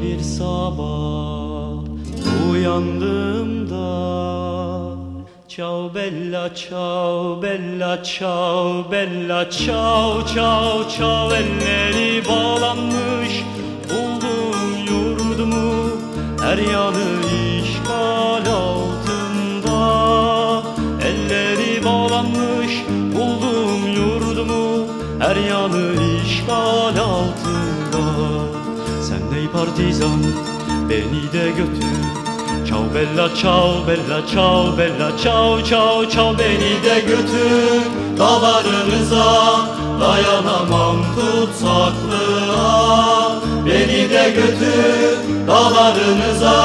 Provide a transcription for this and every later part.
Bir sabah uyandığımda Ciao bella ciao bella ciao bella ciao ciao ciao Elleri bağlanmış buldum yurdumu Her yanı işgal altında. Elleri bağlanmış buldum yurdumu Her yanı işgal altında ey partizan beni de götür. Ciao bella ciao bella ciao bella ciao ciao ciao Beni de götür. Dağlarınıza Dayanamam tutsaklığa. Beni de götür. Dağlarınıza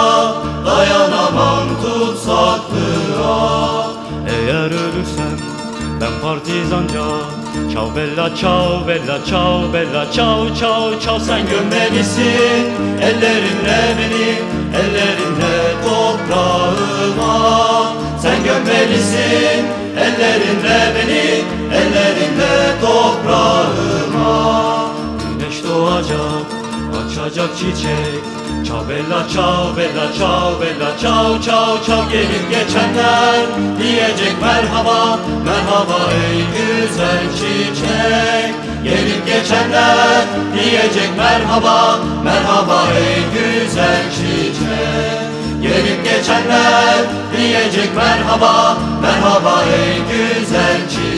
Dayanamam tutsaklığa. Eğer ölürsem ben partizanca Ciao bella ciao bella ciao bella ciao ciao ciao Sen gömmelisin ellerinle beni Ellerinle toprağıma Sen gömmelisin ellerinle beni Ellerinle toprağıma Güneş doğacak açacak çiçek. Ciao bella ciao bella bella ciao ciao ciao Gelip geçenler. Diyecek merhaba Merhaba ey güzel çiçek. Gelip geçenler diyecek merhaba Merhaba ey güzel çiçek. Gelip geçenler diyecek merhaba Merhaba ey güzel çiçek